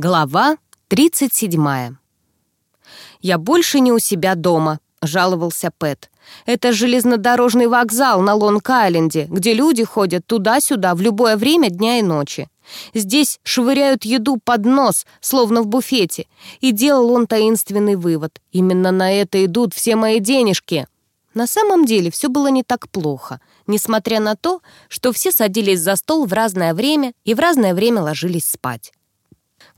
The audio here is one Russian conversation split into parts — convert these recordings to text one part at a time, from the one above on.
Глава 37. «Я больше не у себя дома», — жаловался Пэт. «Это железнодорожный вокзал на Лонг-Айленде, где люди ходят туда-сюда в любое время дня и ночи. Здесь швыряют еду под нос, словно в буфете. И делал он таинственный вывод. Именно на это идут все мои денежки». На самом деле все было не так плохо, несмотря на то, что все садились за стол в разное время и в разное время ложились спать.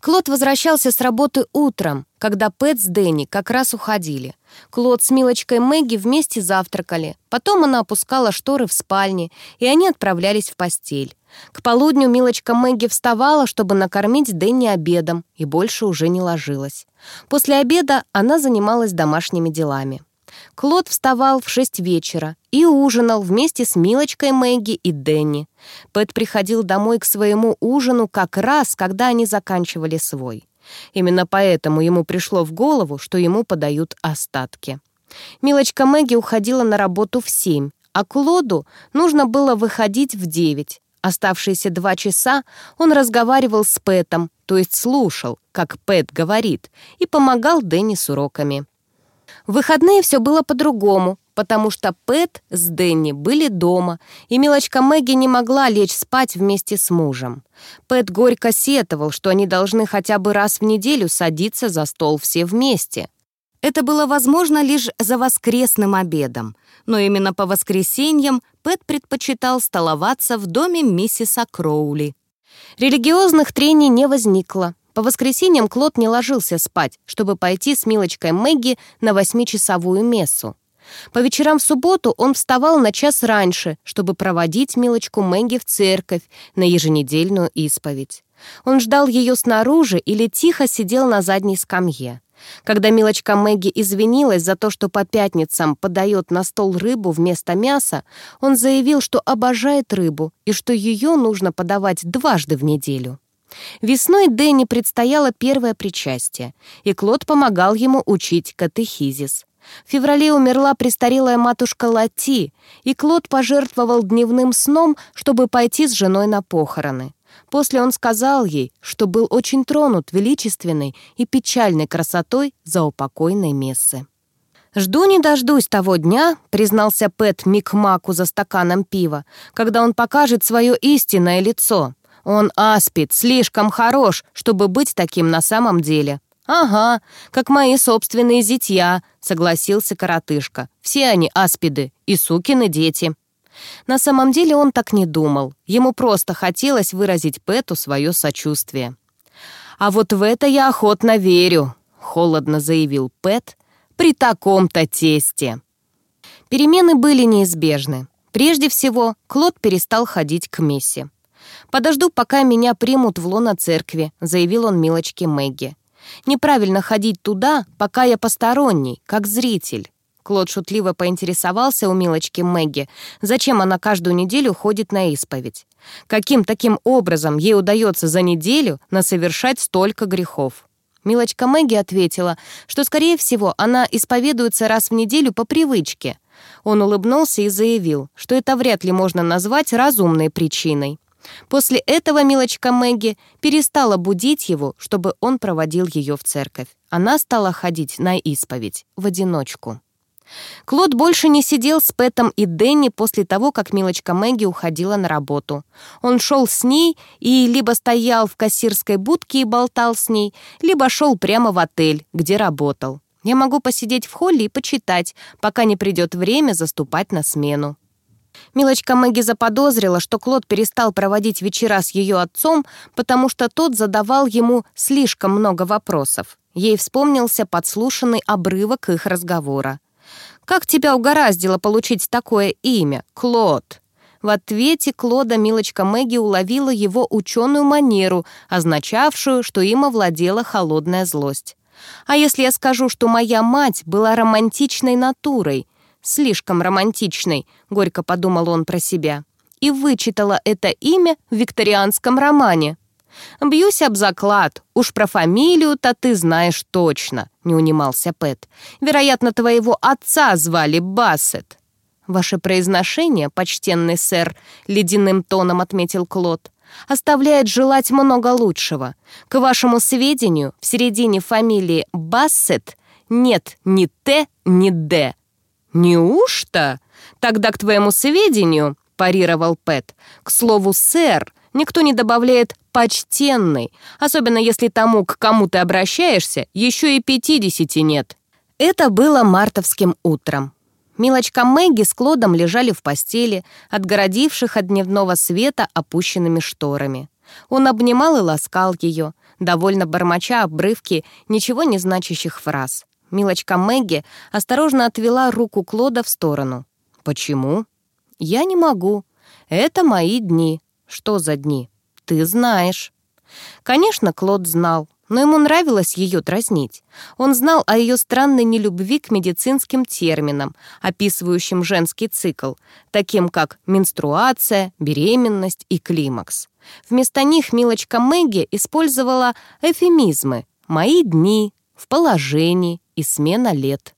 Клод возвращался с работы утром, когда Пэт с Дэнни как раз уходили. Клод с Милочкой Мэгги вместе завтракали. Потом она опускала шторы в спальне, и они отправлялись в постель. К полудню Милочка Мэгги вставала, чтобы накормить Дэнни обедом, и больше уже не ложилась. После обеда она занималась домашними делами. Клод вставал в шесть вечера и ужинал вместе с Милочкой Мэгги и Дэнни. Пэт приходил домой к своему ужину как раз, когда они заканчивали свой. Именно поэтому ему пришло в голову, что ему подают остатки. Милочка Мэгги уходила на работу в семь, а Клоду нужно было выходить в девять. Оставшиеся два часа он разговаривал с Пэтом, то есть слушал, как Пэт говорит, и помогал Дэнни с уроками. В выходные все было по-другому, потому что Пэт с Дэнни были дома, и милочка Мэгги не могла лечь спать вместе с мужем. Пэт горько сетовал, что они должны хотя бы раз в неделю садиться за стол все вместе. Это было возможно лишь за воскресным обедом, но именно по воскресеньям Пэт предпочитал столоваться в доме миссиса Кроули. Религиозных трений не возникло, по воскресеньям Клод не ложился спать, чтобы пойти с Милочкой Мэгги на восьмичасовую мессу. По вечерам в субботу он вставал на час раньше, чтобы проводить Милочку Мэгги в церковь на еженедельную исповедь. Он ждал ее снаружи или тихо сидел на задней скамье. Когда Милочка Мэгги извинилась за то, что по пятницам подает на стол рыбу вместо мяса, он заявил, что обожает рыбу и что ее нужно подавать дважды в неделю. Весной Дэнни предстояло первое причастие, и Клод помогал ему учить катехизис. В феврале умерла престарелая матушка Лати, и Клод пожертвовал дневным сном, чтобы пойти с женой на похороны. После он сказал ей, что был очень тронут величественной и печальной красотой заупокойной мессы. «Жду не дождусь того дня», — признался Пэт Микмаку за стаканом пива, «когда он покажет свое истинное лицо». Он аспид, слишком хорош, чтобы быть таким на самом деле. «Ага, как мои собственные зятья», — согласился коротышка. «Все они аспиды и сукины дети». На самом деле он так не думал. Ему просто хотелось выразить Пэту свое сочувствие. «А вот в это я охотно верю», — холодно заявил Пэт, «при таком-то тесте». Перемены были неизбежны. Прежде всего, Клод перестал ходить к мессе. «Подожду, пока меня примут в лоно церкви», — заявил он милочке Мэгги. «Неправильно ходить туда, пока я посторонний, как зритель». Клод шутливо поинтересовался у милочки Мэгги, зачем она каждую неделю ходит на исповедь. Каким таким образом ей удается за неделю насовершать столько грехов? Милочка Мэгги ответила, что, скорее всего, она исповедуется раз в неделю по привычке. Он улыбнулся и заявил, что это вряд ли можно назвать разумной причиной. После этого милочка Мэгги перестала будить его, чтобы он проводил ее в церковь. Она стала ходить на исповедь в одиночку. Клод больше не сидел с Пэтом и Дэнни после того, как милочка Мэгги уходила на работу. Он шел с ней и либо стоял в кассирской будке и болтал с ней, либо шел прямо в отель, где работал. Я могу посидеть в холле и почитать, пока не придет время заступать на смену. Милочка Мэгги заподозрила, что Клод перестал проводить вечера с ее отцом, потому что тот задавал ему слишком много вопросов. Ей вспомнился подслушанный обрывок их разговора. «Как тебя угораздило получить такое имя, Клод?» В ответе Клода милочка Мэгги уловила его ученую манеру, означавшую, что им овладела холодная злость. «А если я скажу, что моя мать была романтичной натурой?» Слишком романтичной», — горько подумал он про себя. И вычитала это имя в викторианском романе. «Бьюсь об заклад. Уж про фамилию-то ты знаешь точно», — не унимался Пэт. «Вероятно, твоего отца звали Бассет». «Ваше произношение, почтенный сэр», — ледяным тоном отметил Клод. оставляет желать много лучшего. К вашему сведению, в середине фамилии Бассет нет ни Т, ни Д. «Неужто? Тогда к твоему сведению», — парировал Пэт, «к слову, сэр, никто не добавляет «почтенный», особенно если тому, к кому ты обращаешься, еще и пятидесяти нет». Это было мартовским утром. Милочка Мэгги с Клодом лежали в постели, отгородивших от дневного света опущенными шторами. Он обнимал и ласкал ее, довольно бормоча обрывки ничего не значащих фраз. Милочка Мэгги осторожно отвела руку Клода в сторону. «Почему?» «Я не могу. Это мои дни». «Что за дни?» «Ты знаешь». Конечно, Клод знал но ему нравилось ее дразнить. Он знал о ее странной нелюбви к медицинским терминам, описывающим женский цикл, таким как менструация, беременность и климакс. Вместо них милочка Мэгги использовала эфемизмы «мои дни», «в положении» и «смена лет».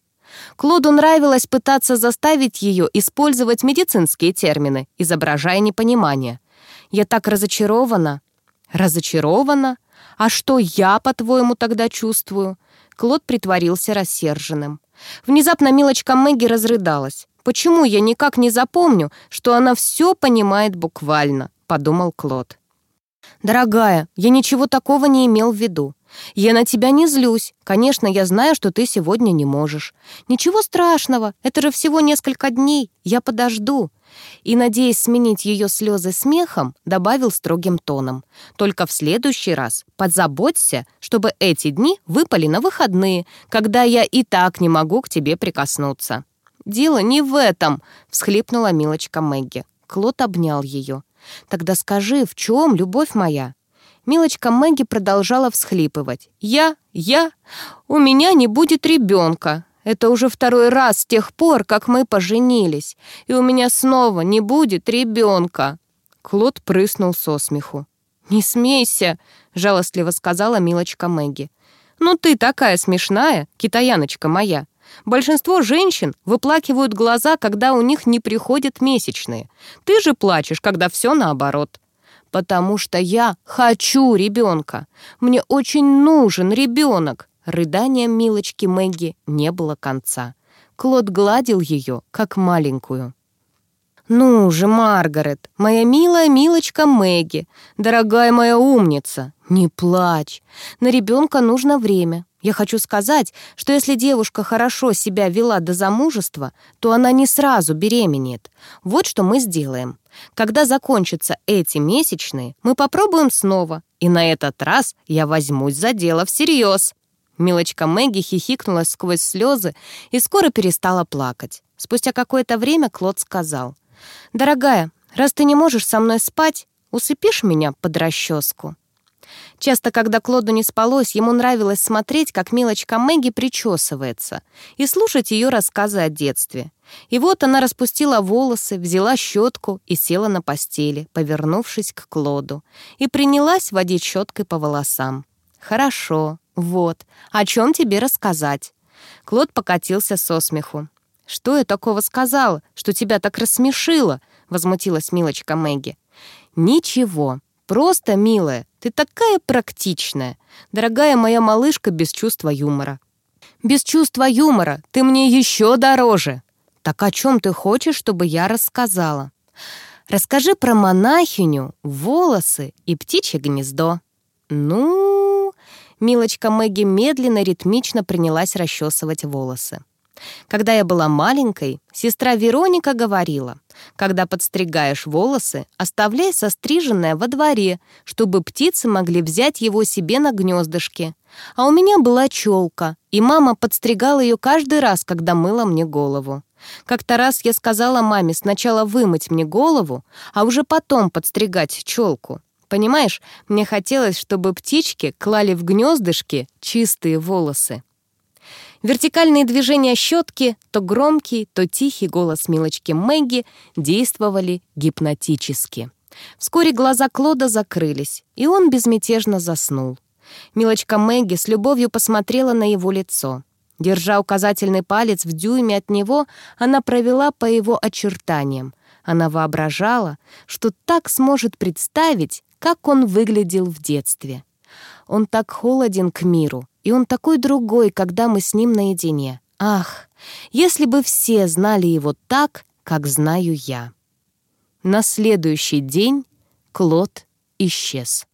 Клоду нравилось пытаться заставить ее использовать медицинские термины, изображая непонимание. «Я так разочарована». «Разочарована? «А что я, по-твоему, тогда чувствую?» Клод притворился рассерженным. Внезапно милочка Мэгги разрыдалась. «Почему я никак не запомню, что она все понимает буквально?» — подумал Клод. «Дорогая, я ничего такого не имел в виду. Я на тебя не злюсь. Конечно, я знаю, что ты сегодня не можешь. Ничего страшного, это же всего несколько дней. Я подожду. И, надеясь сменить ее слезы смехом, добавил строгим тоном. «Только в следующий раз подзаботься, чтобы эти дни выпали на выходные, когда я и так не могу к тебе прикоснуться». «Дело не в этом», — всхлипнула милочка Мэгги. Клод обнял ее. «Тогда скажи, в чем любовь моя?» Милочка Мэгги продолжала всхлипывать. «Я? Я? У меня не будет ребенка. Это уже второй раз с тех пор, как мы поженились, и у меня снова не будет ребенка». Клод прыснул со смеху. «Не смейся», — жалостливо сказала милочка Мэгги. «Ну ты такая смешная, китаяночка моя. Большинство женщин выплакивают глаза, когда у них не приходят месячные. Ты же плачешь, когда все наоборот. Потому что я хочу ребенка. Мне очень нужен ребенок. Рыданием милочки Мэгги не было конца. Клод гладил ее, как маленькую. «Ну же, Маргарет, моя милая милочка Мэгги, дорогая моя умница, не плачь. На ребенка нужно время. Я хочу сказать, что если девушка хорошо себя вела до замужества, то она не сразу беременеет. Вот что мы сделаем. Когда закончатся эти месячные, мы попробуем снова, и на этот раз я возьмусь за дело всерьез». Милочка Мэгги хихикнула сквозь слезы и скоро перестала плакать. Спустя какое-то время Клод сказал, «Дорогая, раз ты не можешь со мной спать, усыпишь меня под расческу?» Часто, когда Клоду не спалось, ему нравилось смотреть, как милочка Мэгги причесывается, и слушать ее рассказы о детстве. И вот она распустила волосы, взяла щетку и села на постели, повернувшись к Клоду, и принялась водить щеткой по волосам. «Хорошо, вот, о чем тебе рассказать?» Клод покатился со смеху. «Что я такого сказала, что тебя так рассмешило?» — возмутилась милочка Мэгги. «Ничего, просто, милая, ты такая практичная, дорогая моя малышка без чувства юмора». «Без чувства юмора ты мне еще дороже!» «Так о чем ты хочешь, чтобы я рассказала?» «Расскажи про монахиню, волосы и птичье гнездо». «Ну...» Милочка Мэгги медленно, ритмично принялась расчесывать волосы. Когда я была маленькой, сестра Вероника говорила, когда подстригаешь волосы, оставляй состриженное во дворе, чтобы птицы могли взять его себе на гнездышке. А у меня была челка, и мама подстригала ее каждый раз, когда мыла мне голову. Как-то раз я сказала маме сначала вымыть мне голову, а уже потом подстригать челку. Понимаешь, мне хотелось, чтобы птички клали в гнездышки чистые волосы. Вертикальные движения щетки, то громкий, то тихий голос милочки Мэгги действовали гипнотически. Вскоре глаза Клода закрылись, и он безмятежно заснул. Милочка Мэгги с любовью посмотрела на его лицо. Держа указательный палец в дюйме от него, она провела по его очертаниям. Она воображала, что так сможет представить, как он выглядел в детстве. Он так холоден к миру, и он такой другой, когда мы с ним наедине. Ах, если бы все знали его так, как знаю я. На следующий день Клод исчез.